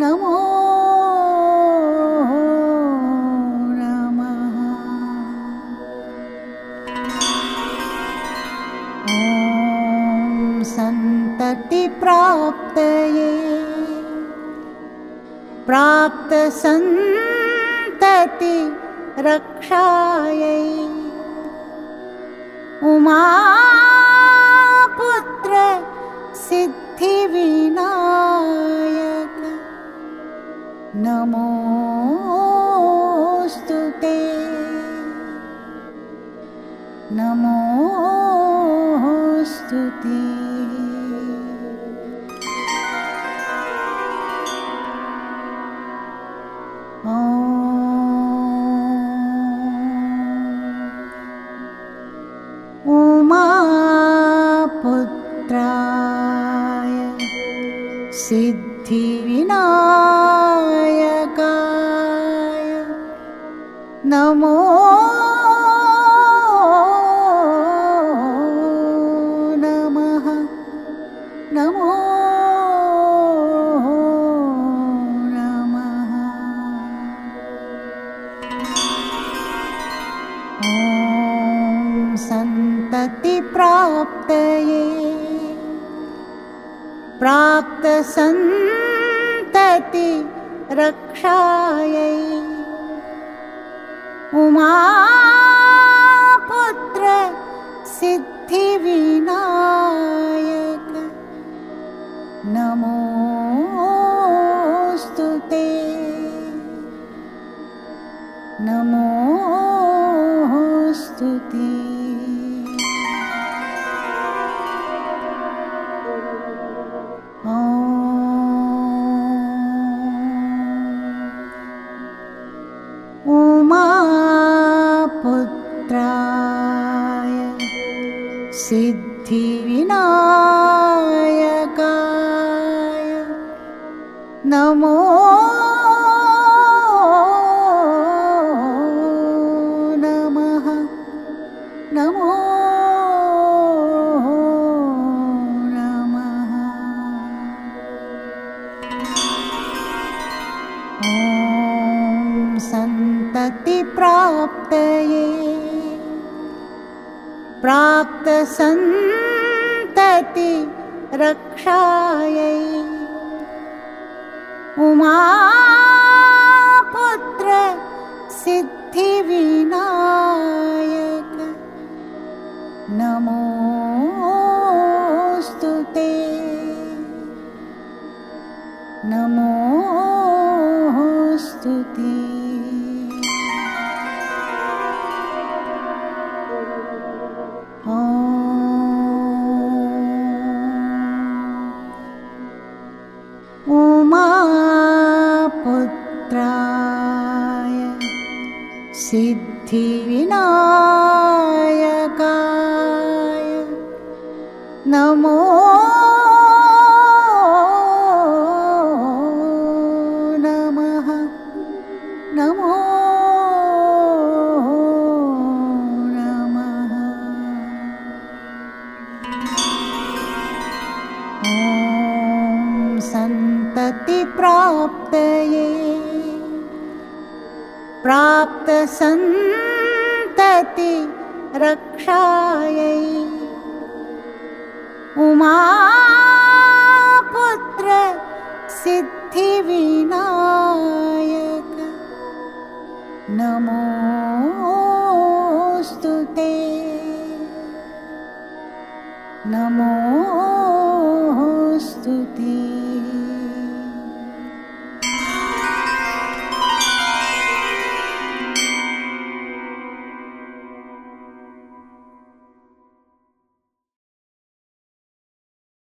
नमो नमः। ॐ सन्ततिप्राप्तये प्राप्तसन्तति रक्षायै। उमापुत्र सिद्धिविनायक नमोऽस्तु ते। उमापुत्राय सिद्धिविनायकाय नमो सन्ततिप्राप्तये प्राप्तसन्तति रक्षायै। उमापुत्र सिद्धिविनायक सिद्धिविनायकाय नमो नमः। नमो नमः। ॐ सन्ततिप्राप्तये प्राप्तसन्तति रक्षायै। उमापुत्र सिद्धिविनायक सिद्धिविनायकाय नमो नमः। नमो नमः। ॐ सन्ततिप्राप्तये प्राप्तसन्तति रक्षायै। उमापुत्र सिद्धिविनायक नमोऽस्तु ते। नमो